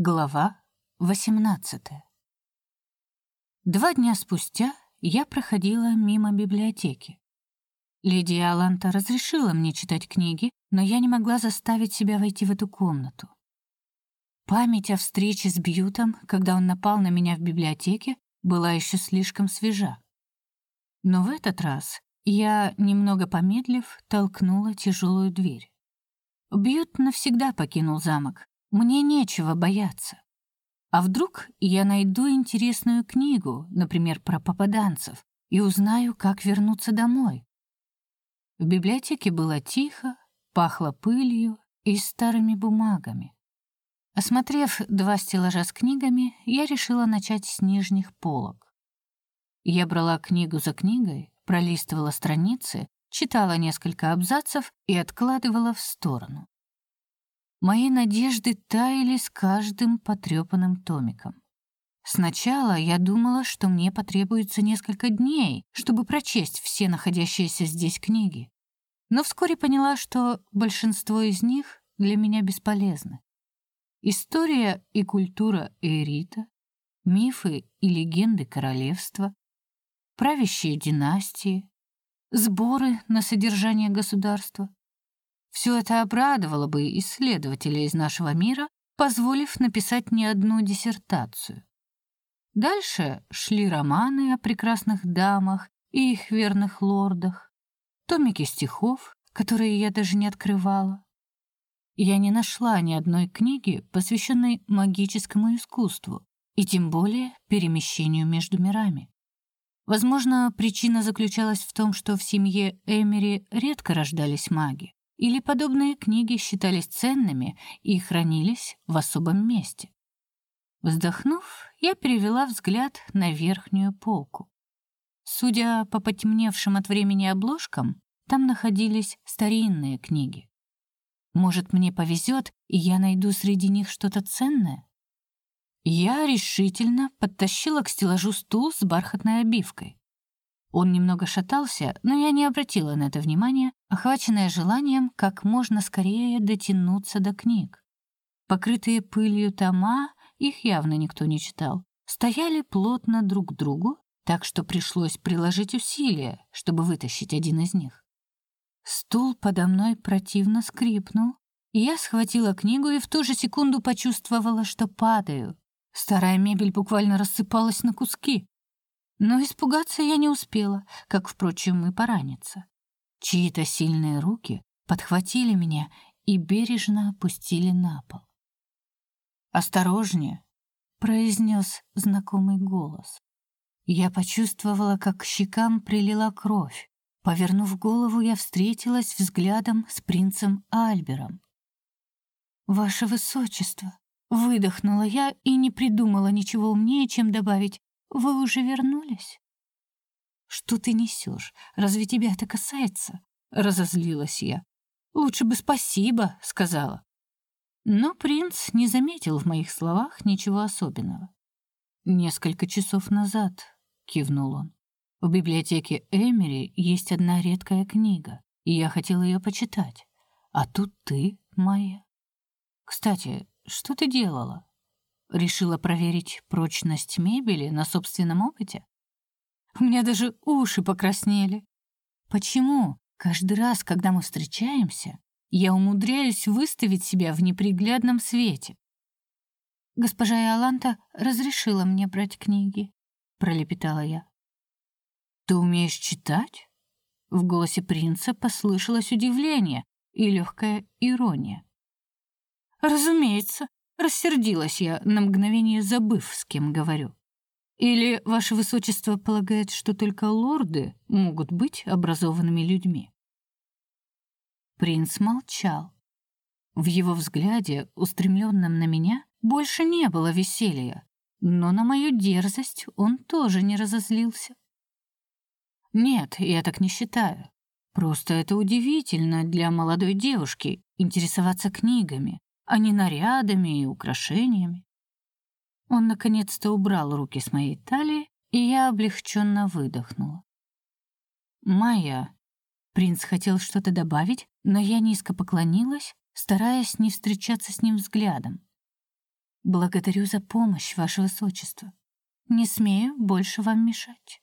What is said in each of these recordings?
Глава 18. Два дня спустя я проходила мимо библиотеки. Лидия Аланта разрешила мне читать книги, но я не могла заставить себя войти в эту комнату. Память о встрече с Бьютом, когда он напал на меня в библиотеке, была еще слишком свежа. Но в этот раз я, немного помедлив, толкнула тяжелую дверь. Бьют навсегда покинул замок, мне нечего бояться. А вдруг я найду интересную книгу, например, про попаданцев, и узнаю, как вернуться домой? В библиотеке было тихо, пахло пылью и старыми бумагами. Осмотрев два стеллажа с книгами, я решила начать с нижних полок. Я брала книгу за книгой, пролистывала страницы, читала несколько абзацев и откладывала в сторону. Мои надежды таяли с каждым потрепанным томиком. Сначала я думала, что мне потребуется несколько дней, чтобы прочесть все находящиеся здесь книги. Но вскоре поняла, что большинство из них для меня бесполезны. История и культура Эрита, мифы и легенды королевства, правящие династии, сборы на содержание государства, все это обрадовало бы исследователя из нашего мира, позволив написать не одну диссертацию. Дальше шли романы о прекрасных дамах и их верных лордах, томики стихов, которые я даже не открывала. Я не нашла ни одной книги, посвященной магическому искусству, и тем более перемещению между мирами. Возможно, причина заключалась в том, что в семье Эмери редко рождались маги или подобные книги считались ценными и хранились в особом месте. Вздохнув, я перевела взгляд на верхнюю полку. Судя по потемневшим от времени обложкам, там находились старинные книги. Может, мне повезет, и я найду среди них что-то ценное? Я решительно подтащила к стеллажу стул с бархатной обивкой. Он немного шатался, но я не обратила на это внимания, охваченная желанием как можно скорее дотянуться до книг. Покрытые пылью тома, их явно никто не читал, стояли плотно друг к другу, так что пришлось приложить усилия, чтобы вытащить один из них. Стул подо мной противно скрипнул, и я схватила книгу и в ту же секунду почувствовала, что падаю. Старая мебель буквально рассыпалась на куски. Но испугаться я не успела, как, впрочем, и пораниться. Чьи-то сильные руки подхватили меня и бережно опустили на пол. «Осторожнее!» — произнес знакомый голос. Я почувствовала, как к щекам прилила кровь. Повернув голову, я встретилась взглядом с принцем Альбером. «Ваше высочество!» — выдохнула я и не придумала ничего умнее, чем добавить вы уже вернулись? Что ты несешь? Разве тебя это касается? Разозлилась я. Лучше бы спасибо, сказала. Но принц не заметил в моих словах ничего особенного. Несколько часов назад, кивнул он. В библиотеке Эмери есть одна редкая книга, и я хотел ее почитать. А тут ты, моя. Кстати, что ты делала? Решила проверить прочность мебели на собственном опыте? У меня даже уши покраснели. Почему каждый раз, когда мы встречаемся, я умудряюсь выставить себя в неприглядном свете? Госпожа Иоланта разрешила мне брать книги, пролепетала я. Ты умеешь читать? В голосе принца послышалось удивление и легкая ирония. Разумеется, Рассердилась я, на мгновение забыв, с кем говорю. Или ваше высочество полагает, что только лорды могут быть образованными людьми? Принц молчал. В его взгляде, устремленном на меня, больше не было веселья, но на мою дерзость он тоже не разозлился. Нет, я так не считаю. Просто это удивительно для молодой девушки интересоваться книгами, а не нарядами и украшениями. Он наконец-то убрал руки с моей талии, и я облегченно выдохнула. «Майя», принц хотел что-то добавить, но я низко поклонилась, стараясь не встречаться с ним взглядом. Благодарю за помощь, ваше высочество. Не смею больше вам мешать.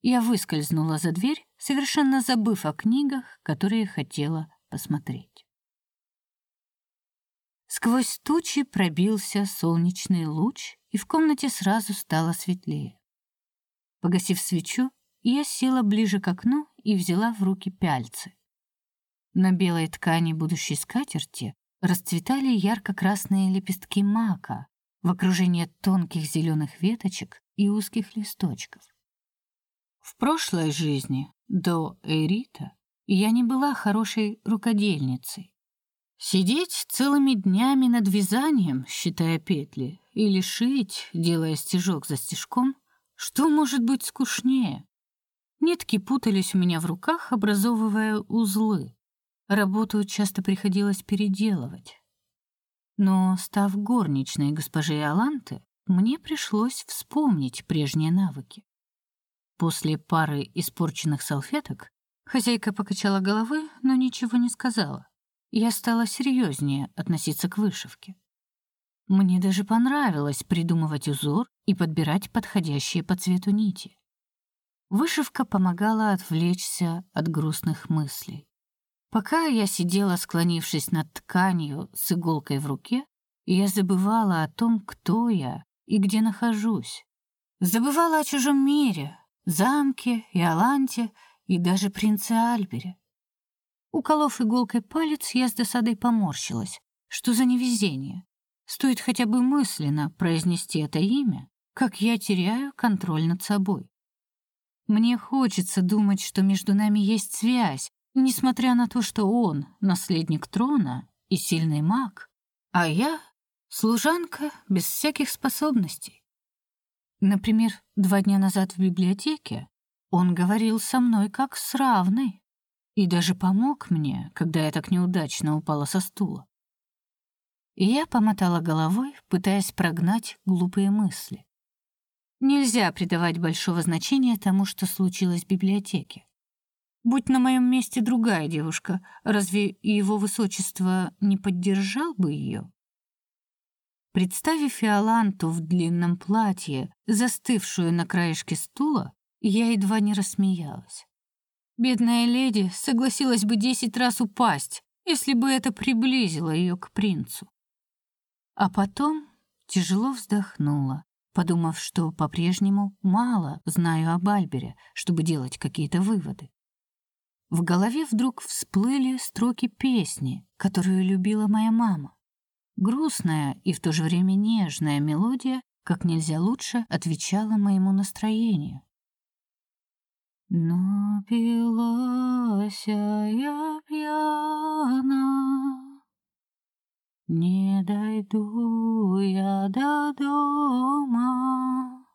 Я выскользнула за дверь, совершенно забыв о книгах, которые хотела посмотреть. Сквозь тучи пробился солнечный луч, и в комнате сразу стало светлее. Погасив свечу, я села ближе к окну и взяла в руки пяльцы. На белой ткани будущей скатерти расцветали ярко-красные лепестки мака в окружении тонких зеленых веточек и узких листочков. В прошлой жизни, до Эрита, я не была хорошей рукодельницей. Сидеть целыми днями над вязанием, считая петли, или шить, делая стежок за стежком, что может быть скучнее? Нитки путались у меня в руках, образовывая узлы. Работу часто приходилось переделывать. Но, став горничной госпожи Аланты, мне пришлось вспомнить прежние навыки. После пары испорченных салфеток хозяйка покачала головой, но ничего не сказала. Я стала серьезнее относиться к вышивке. Мне даже понравилось придумывать узор и подбирать подходящие по цвету нити. Вышивка помогала отвлечься от грустных мыслей. Пока я сидела, склонившись над тканью с иголкой в руке, я забывала о том, кто я и где нахожусь. Забывала о чужом мире, замке и Аланте, и даже принце Альбере. Уколов иголкой палец, я с досадой поморщилась. Что за невезение? Стоит хотя бы мысленно произнести это имя, как я теряю контроль над собой. Мне хочется думать, что между нами есть связь, несмотря на то, что он наследник трона и сильный маг, а я служанка без всяких способностей. Например, два дня назад в библиотеке он говорил со мной как с равной и даже помог мне, когда я так неудачно упала со стула. И я помотала головой, пытаясь прогнать глупые мысли. Нельзя придавать большого значения тому, что случилось в библиотеке. Будь на моем месте другая девушка, разве его высочество не поддержал бы ее? Представив Фиоланту в длинном платье, застывшую на краешке стула, я едва не рассмеялась. Бедная леди согласилась бы десять раз упасть, если бы это приблизило ее к принцу. А потом тяжело вздохнула, подумав, что по-прежнему мало знаю об Альбере, чтобы делать какие-то выводы. В голове вдруг всплыли строки песни, которую любила моя мама. Грустная и в то же время нежная мелодия как нельзя лучше отвечала моему настроению. Напилась я пьяна, Не дойду я до дома.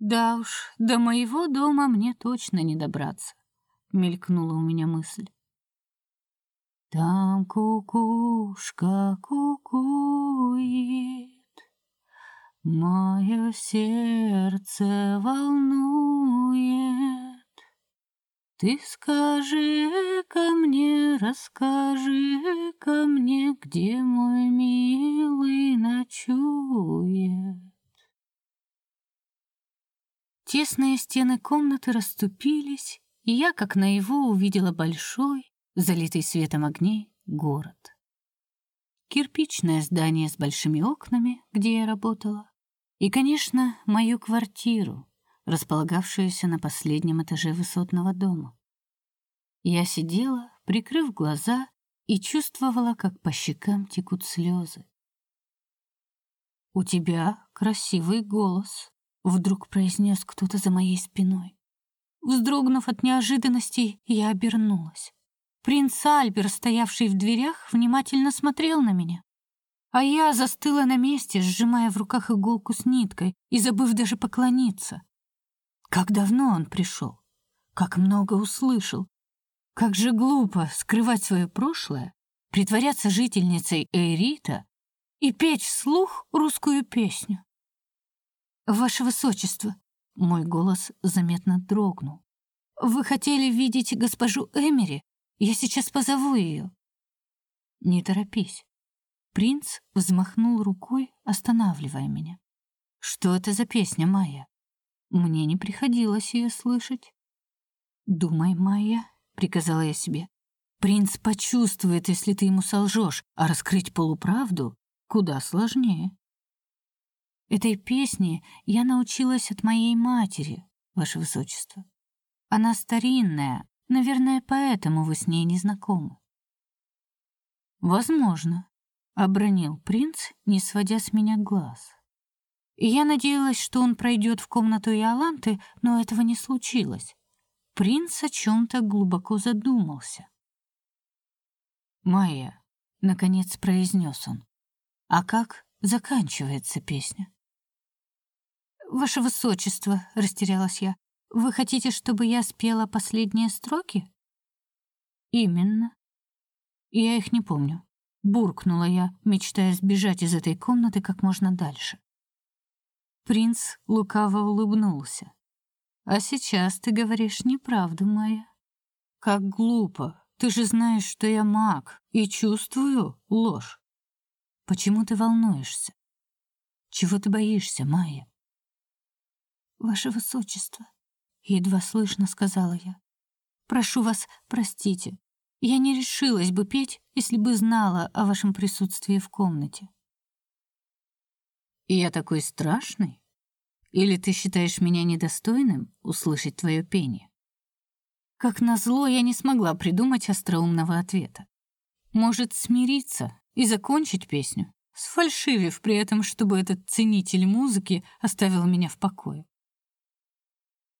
Да уж, до моего дома мне точно не добраться мелькнула у меня мысль. Там кукушка кукует, Мое сердце волнует. Ты скажи ко мне, расскажи ко мне, Где мой милый ночует. Тесные стены комнаты расступились, и я, как наяву, увидела большой, залитый светом огней, город. Кирпичное здание с большими окнами, где я работала, и, конечно, мою квартиру, располагавшуюся на последнем этаже высотного дома. Я сидела, прикрыв глаза, и чувствовала, как по щекам текут слезы. «У тебя красивый голос», — вдруг произнес кто-то за моей спиной. Вздрогнув от неожиданности, я обернулась. Принц Альбер, стоявший в дверях, внимательно смотрел на меня. А я застыла на месте, сжимая в руках иголку с ниткой и забыв даже поклониться. Как давно он пришел, как много услышал. Как же глупо скрывать свое прошлое, притворяться жительницей Эрита и петь вслух русскую песню. Ваше высочество, мой голос заметно дрогнул. Вы хотели видеть госпожу Эмери? Я сейчас позову ее. Не торопись. Принц взмахнул рукой, останавливая меня. Что это за песня, Майя? Мне не приходилось ее слышать. Думай, Майя, приказала я себе. Принц почувствует, если ты ему солжешь, а раскрыть полуправду куда сложнее. Этой песне я научилась от моей матери, ваше высочество. Она старинная, наверное, поэтому вы с ней не знакомы. Возможно, обронил принц, не сводя с меня глаз. Я надеялась, что он пройдет в комнату Иоланты, но этого не случилось. Принц о чем то глубоко задумался. «Майя», — наконец произнес он, — «а как заканчивается песня?» «Ваше высочество», — растерялась я, — «вы хотите, чтобы я спела последние строки?» «Именно. Я их не помню буркнула я, мечтая сбежать из этой комнаты как можно дальше. Принц лукаво улыбнулся. А сейчас ты говоришь неправду, моя. Как глупо. Ты же знаешь, что я маг и чувствую ложь. Почему ты волнуешься? Чего ты боишься, Майя? Ваше высочество, едва слышно сказала я. Прошу вас, простите. Я не решилась бы петь, если бы знала о вашем присутствии в комнате. И я такой страшный? Или ты считаешь меня недостойным услышать твое пение? Как назло, я не смогла придумать остроумного ответа. Может, смириться и закончить песню, сфальшивив при этом, чтобы этот ценитель музыки оставил меня в покое.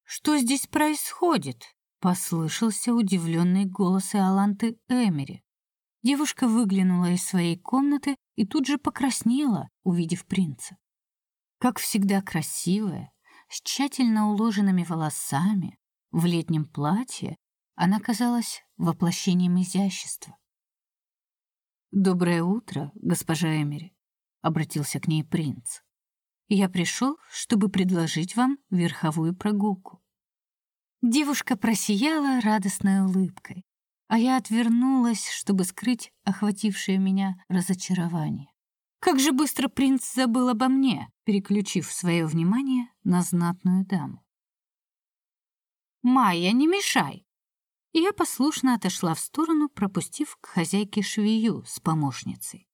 Что здесь происходит? Послышался удивленный голос Иоланты Эмери. Девушка выглянула из своей комнаты и тут же покраснела, увидев принца. Как всегда красивая, с тщательно уложенными волосами, в летнем платье, она казалась воплощением изящества. «Доброе утро, госпожа Эмери», — обратился к ней принц. «Я пришел, чтобы предложить вам верховую прогулку». Девушка просияла радостной улыбкой, а я отвернулась, чтобы скрыть охватившее меня разочарование. Как же быстро принц забыл обо мне, переключив свое внимание на знатную даму. «Майя, не мешай!» И я послушно отошла в сторону, пропустив к хозяйке швею с помощницей.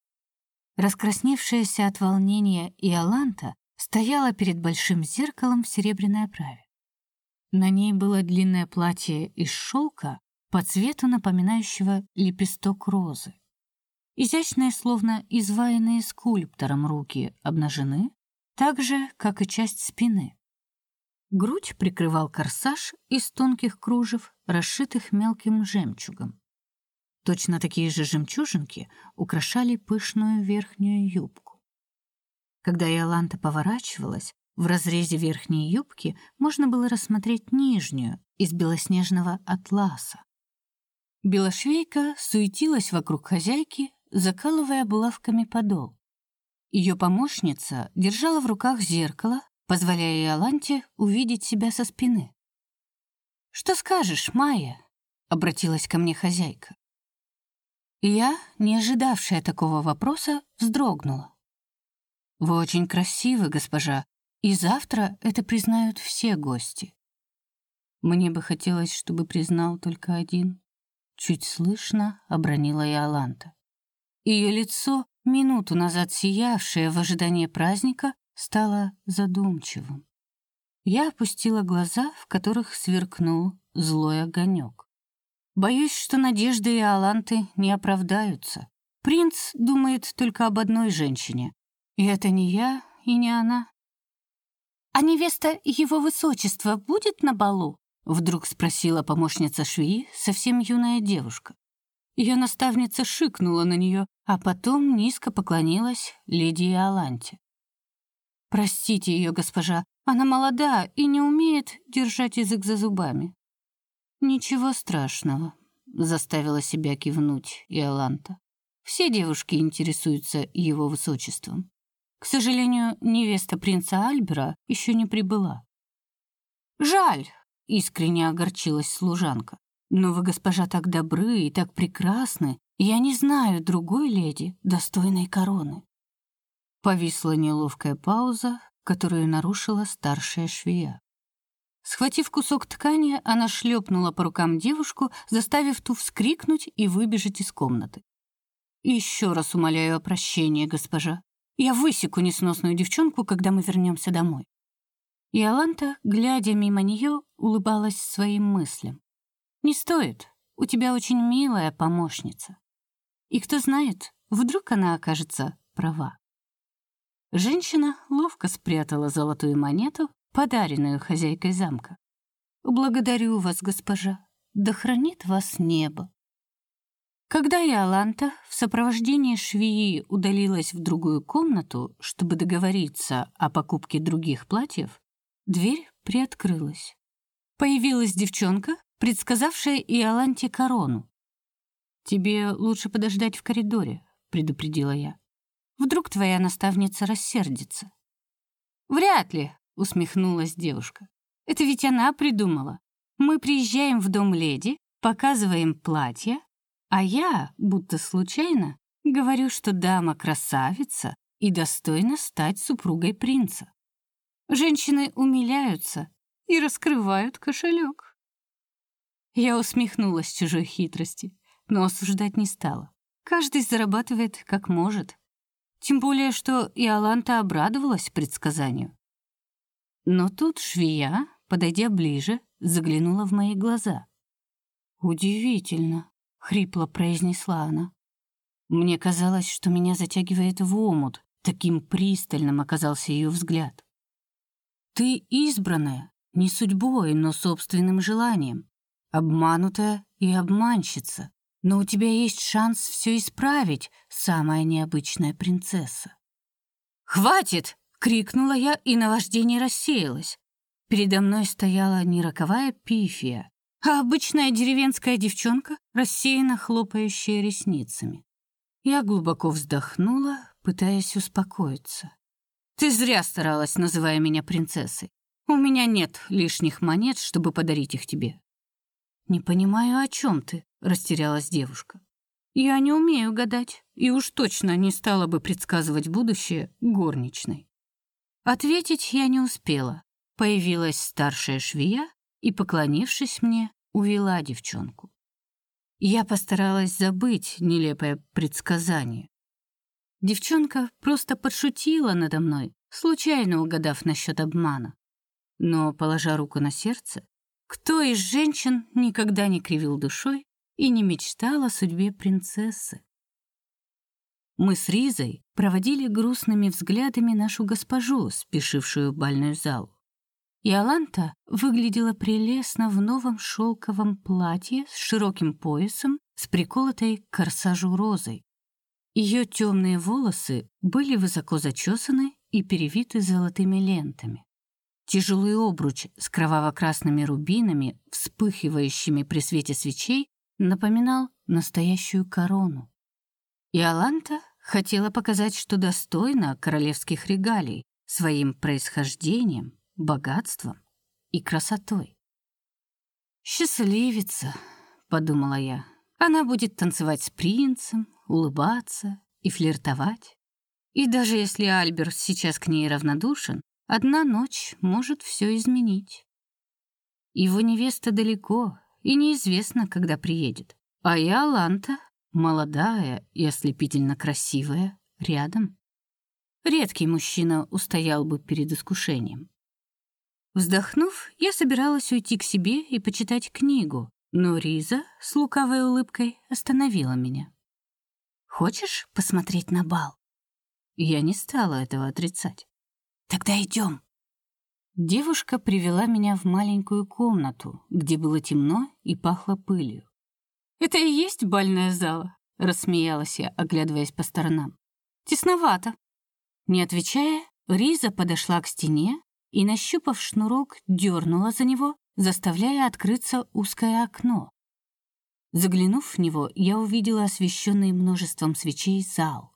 Раскрасневшаяся от волнения Иоланта стояла перед большим зеркалом в серебряной оправе. На ней было длинное платье из шелка по цвету напоминающего лепесток розы. Изящные, словно изваянные скульптором руки, обнажены, так же, как и часть спины. Грудь прикрывал корсаж из тонких кружев, расшитых мелким жемчугом. Точно такие же жемчужинки украшали пышную верхнюю юбку. Когда Иоланта поворачивалась, в разрезе верхней юбки можно было рассмотреть нижнюю из белоснежного атласа. Белошвейка суетилась вокруг хозяйки, закалывая булавками подол. Ее помощница держала в руках зеркало, позволяя Иоланте увидеть себя со спины. «Что скажешь, Майя?» — обратилась ко мне хозяйка. Я, не ожидавшая такого вопроса, вздрогнула. «Вы очень красивы, госпожа, и завтра это признают все гости. Мне бы хотелось, чтобы признал только один. Чуть слышно обронила Иоланта. Ее лицо, минуту назад сиявшее в ожидании праздника, стало задумчивым. Я опустила глаза, в которых сверкнул злой огонек. Боюсь, что надежды Иоланты не оправдаются. Принц думает только об одной женщине. И это не я, и не она. «А невеста его высочества будет на балу?» Вдруг спросила помощница швеи, совсем юная девушка. Ее наставница шикнула на нее, а потом низко поклонилась леди Иоланте. «Простите ее, госпожа, она молода и не умеет держать язык за зубами». «Ничего страшного», — заставила себя кивнуть Иоланта. «Все девушки интересуются его высочеством. К сожалению, невеста принца Альбера еще не прибыла. «Жаль!» — искренне огорчилась служанка. «Но вы, госпожа, так добры и так прекрасны. Я не знаю другой леди, достойной короны. Повисла неловкая пауза, которую нарушила старшая швея. Схватив кусок ткани, она шлепнула по рукам девушку, заставив ту вскрикнуть и выбежать из комнаты. «Еще раз умоляю о прощении, госпожа. Я высеку несносную девчонку, когда мы вернемся домой». И Аланта, глядя мимо нее, улыбалась своим мыслям. «Не стоит. У тебя очень милая помощница. И кто знает, вдруг она окажется права». Женщина ловко спрятала золотую монету, подаренную хозяйкой замка. «Благодарю вас, госпожа. Да хранит вас небо». Когда Иоланта в сопровождении швеи удалилась в другую комнату, чтобы договориться о покупке других платьев, дверь приоткрылась. Появилась девчонка, предсказавшая Иоланте корону. «Тебе лучше подождать в коридоре», — предупредила я. «Вдруг твоя наставница рассердится». «Вряд ли», — усмехнулась девушка. «Это ведь она придумала. Мы приезжаем в дом леди, показываем платье, а я, будто случайно, говорю, что дама красавица и достойна стать супругой принца. Женщины умиляются и раскрывают кошелек. Я усмехнулась чужой хитрости, но осуждать не стала. Каждый зарабатывает как может. Тем более, что и Аланта обрадовалась предсказанию. Но тут швея, подойдя ближе, заглянула в мои глаза. Удивительно, хрипло произнесла она. Мне казалось, что меня затягивает в омут, таким пристальным оказался ее взгляд. Ты избранная, не судьбой, но собственным желанием, обманутая и обманщица. Но у тебя есть шанс все исправить, самая необычная принцесса. Хватит, крикнула я, и наваждение рассеялось. Передо мной стояла не роковая пифия, а обычная деревенская девчонка, рассеянно хлопающая ресницами. Я глубоко вздохнула, пытаясь успокоиться. Ты зря старалась, называя меня принцессой. У меня нет лишних монет, чтобы подарить их тебе. Не понимаю, о чем ты, растерялась девушка. Я не умею гадать и уж точно не стала бы предсказывать будущее горничной. Ответить я не успела. Появилась старшая швея и, поклонившись мне, увела девчонку. Я постаралась забыть нелепое предсказание. Девчонка просто подшутила надо мной, случайно угадав насчет обмана. Но, положа руку на сердце, кто из женщин никогда не кривил душой и не мечтал о судьбе принцессы? Мы с Ризой проводили грустными взглядами нашу госпожу, спешившую в бальную залу. И Аланта выглядела прелестно в новом шелковом платье с широким поясом с приколотой к корсажу розой. Ее темные волосы были высоко зачесаны и перевиты золотыми лентами. Тяжелый обруч с кроваво-красными рубинами, вспыхивающими при свете свечей, напоминал настоящую корону. И Аланта хотела показать, что достойна королевских регалий своим происхождением, богатством и красотой. «Счастливица», — подумала я. «Она будет танцевать с принцем, улыбаться и флиртовать. И даже если Альберт сейчас к ней равнодушен, одна ночь может все изменить. Его невеста далеко, и неизвестно, когда приедет. А я Ланта, молодая и ослепительно красивая, рядом. Редкий мужчина устоял бы перед искушением. Вздохнув, я собиралась уйти к себе и почитать книгу, но Риза с лукавой улыбкой остановила меня. «Хочешь посмотреть на бал?» Я не стала этого отрицать. «Тогда идем». Девушка привела меня в маленькую комнату, где было темно и пахло пылью. «Это и есть бальная зала?» — рассмеялась я, оглядываясь по сторонам. «Тесновато». Не отвечая, Риза подошла к стене и, нащупав шнурок, дернула за него, заставляя открыться узкое окно. Заглянув в него, я увидела освещенный множеством свечей зал.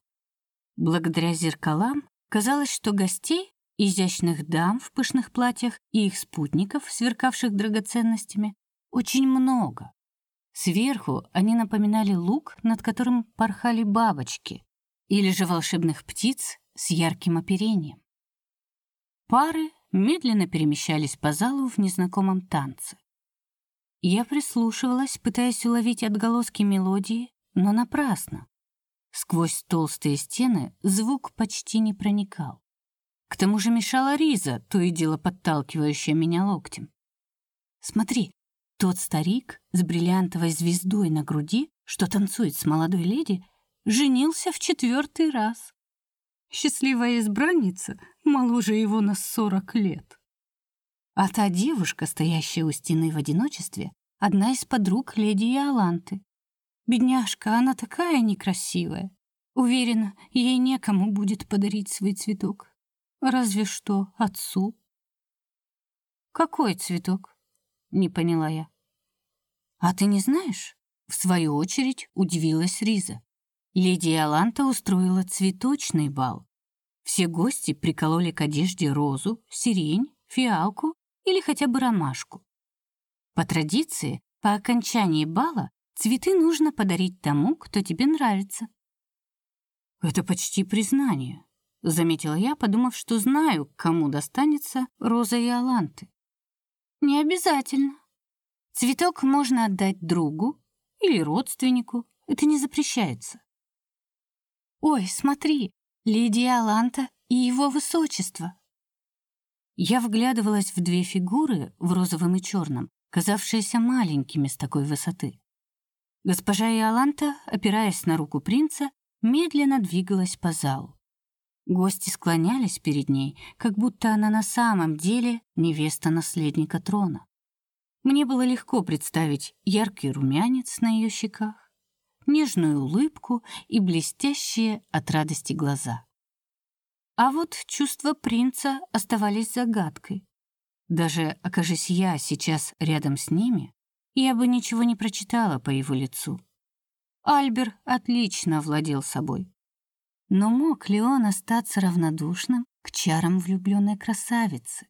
Благодаря зеркалам казалось, что гостей, изящных дам в пышных платьях и их спутников, сверкавших драгоценностями, очень много. Сверху они напоминали лук, над которым порхали бабочки, или же волшебных птиц с ярким оперением. Пары медленно перемещались по залу в незнакомом танце. Я прислушивалась, пытаясь уловить отголоски мелодии, но напрасно. Сквозь толстые стены звук почти не проникал. К тому же мешала Риза, то и дело подталкивающая меня локтем. «Смотри, тот старик с бриллиантовой звездой на груди, что танцует с молодой леди, женился в четвертый раз. Счастливая избранница моложе его на сорок лет. А та девушка, стоящая у стены в одиночестве, одна из подруг леди Иоланты. Бедняжка, она такая некрасивая. Уверена, ей некому будет подарить свой цветок. Разве что отцу. Какой цветок? Не поняла я. А ты не знаешь? В свою очередь удивилась Риза. Леди Иоланта устроила цветочный бал. Все гости прикололи к одежде розу, сирень, фиалку или хотя бы ромашку. По традиции, по окончании бала Цветы нужно подарить тому, кто тебе нравится. Это почти признание, заметила я, подумав, что знаю, кому достанется роза и аланты. Не обязательно. Цветок можно отдать другу или родственнику, это не запрещается. Ой, смотри, леди Аланта и его высочество. Я вглядывалась в две фигуры в розовом и черном, казавшиеся маленькими с такой высоты. Госпожа Иоланта, опираясь на руку принца, медленно двигалась по залу. Гости склонялись перед ней, как будто она на самом деле невеста наследника трона. Мне было легко представить яркий румянец на ее щеках, нежную улыбку и блестящие от радости глаза. А вот чувства принца оставались загадкой. Даже окажись я сейчас рядом с ними, я бы ничего не прочитала по его лицу. Альбер отлично владел собой. Но мог ли он остаться равнодушным к чарам влюбленной красавицы?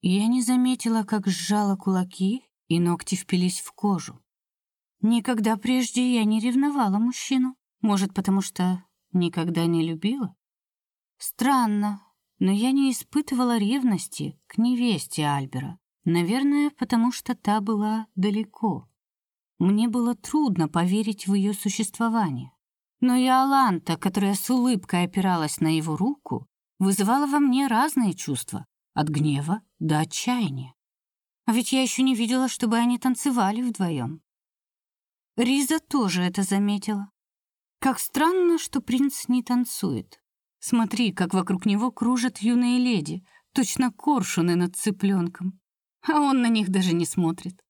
Я не заметила, как сжала кулаки, и ногти впились в кожу. Никогда прежде я не ревновала мужчину, может, потому что никогда не любила. Странно, но я не испытывала ревности к невесте Альбера. Наверное, потому что та была далеко. Мне было трудно поверить в ее существование. Но и Аланта, которая с улыбкой опиралась на его руку, вызывала во мне разные чувства, от гнева до отчаяния. А ведь я еще не видела, чтобы они танцевали вдвоем. Риза тоже это заметила. Как странно, что принц не танцует. Смотри, как вокруг него кружат юные леди, точно коршуны над цыпленком а он на них даже не смотрит.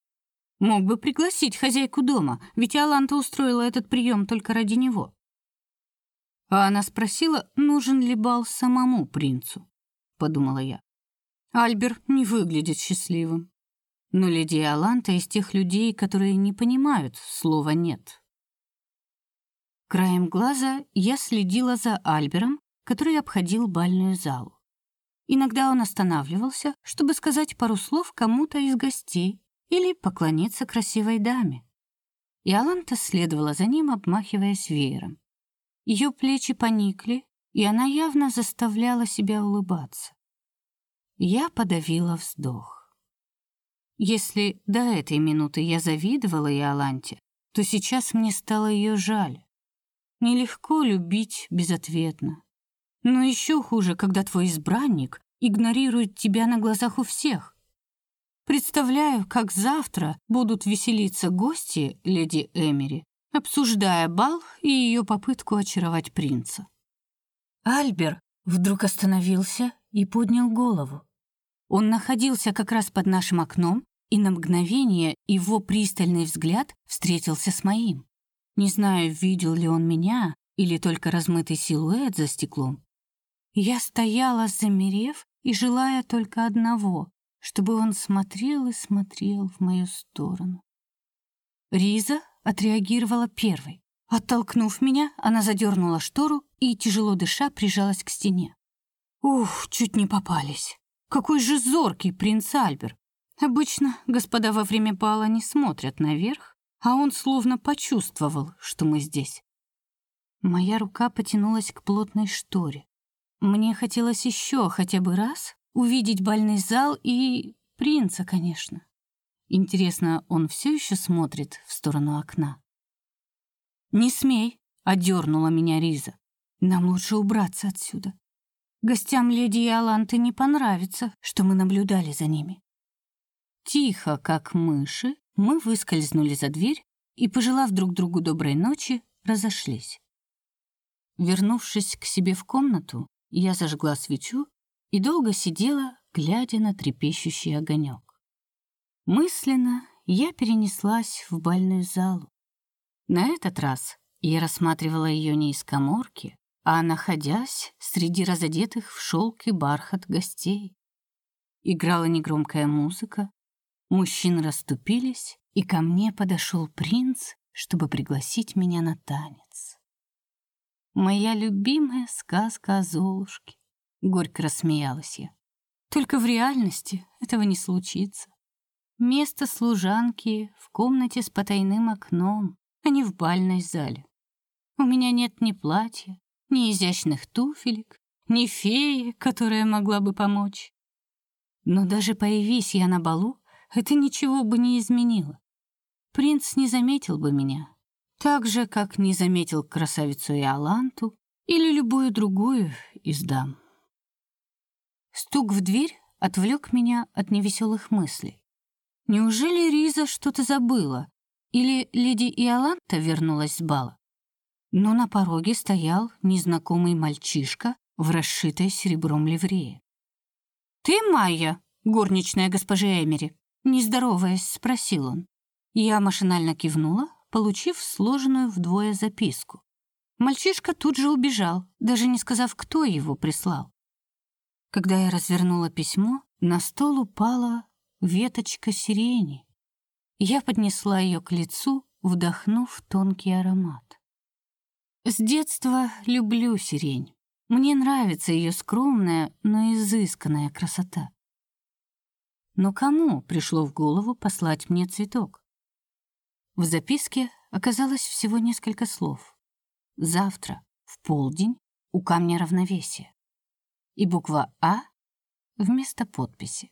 Мог бы пригласить хозяйку дома, ведь Аланта устроила этот прием только ради него. А она спросила, нужен ли бал самому принцу, подумала я. Альбер не выглядит счастливым. Но леди Аланта из тех людей, которые не понимают слова нет. Краем глаза я следила за Альбером, который обходил бальную залу. Иногда он останавливался, чтобы сказать пару слов кому-то из гостей или поклониться красивой даме. И Аланта следовала за ним, обмахиваясь веером. Ее плечи поникли, и она явно заставляла себя улыбаться. Я подавила вздох. Если до этой минуты я завидовала Иоланте, то сейчас мне стало ее жаль. Нелегко любить безответно. Но еще хуже, когда твой избранник игнорирует тебя на глазах у всех. Представляю, как завтра будут веселиться гости леди Эмери, обсуждая бал и ее попытку очаровать принца. Альбер вдруг остановился и поднял голову. Он находился как раз под нашим окном, и на мгновение его пристальный взгляд встретился с моим. Не знаю, видел ли он меня или только размытый силуэт за стеклом, я стояла, замерев и желая только одного, чтобы он смотрел и смотрел в мою сторону. Риза отреагировала первой. Оттолкнув меня, она задернула штору и, тяжело дыша, прижалась к стене. Ух, чуть не попались. Какой же зоркий принц Альбер. Обычно господа во время бала не смотрят наверх, а он словно почувствовал, что мы здесь. Моя рука потянулась к плотной шторе. Мне хотелось еще хотя бы раз увидеть бальный зал и принца, конечно. Интересно, он все еще смотрит в сторону окна? «Не смей!» — одернула меня Риза. «Нам лучше убраться отсюда. Гостям леди Иоланты не понравится, что мы наблюдали за ними». Тихо, как мыши, мы выскользнули за дверь и, пожелав друг другу доброй ночи, разошлись. Вернувшись к себе в комнату, я зажгла свечу и долго сидела, глядя на трепещущий огонек. Мысленно я перенеслась в бальную залу. На этот раз я рассматривала ее не из каморки, а находясь среди разодетых в шелк и бархат гостей. Играла негромкая музыка, мужчины расступились, и ко мне подошел принц, чтобы пригласить меня на танец. Моя любимая сказка о Золушке. Горько рассмеялась я. Только в реальности этого не случится. Место служанки в комнате с потайным окном, а не в бальной зале. У меня нет ни платья, ни изящных туфелек, ни феи, которая могла бы помочь. Но даже появись я на балу, это ничего бы не изменило. Принц не заметил бы меня, так же, как не заметил красавицу Иоланту или любую другую из дам. Стук в дверь отвлек меня от невеселых мыслей. Неужели Риза что-то забыла? Или леди Иоланта вернулась с бала? Но на пороге стоял незнакомый мальчишка в расшитой серебром ливрее. «Ты Майя, горничная госпожи Эмери?» Не здороваясь, спросил он. Я машинально кивнула, получив сложенную вдвое записку. Мальчишка тут же убежал, даже не сказав, кто его прислал. Когда я развернула письмо, на стол упала веточка сирени. Я поднесла ее к лицу, вдохнув тонкий аромат. С детства люблю сирень. Мне нравится ее скромная, но изысканная красота. Но кому пришло в голову послать мне цветок? В записке оказалось всего несколько слов. Завтра в полдень у камня равновесия. И буква А вместо подписи.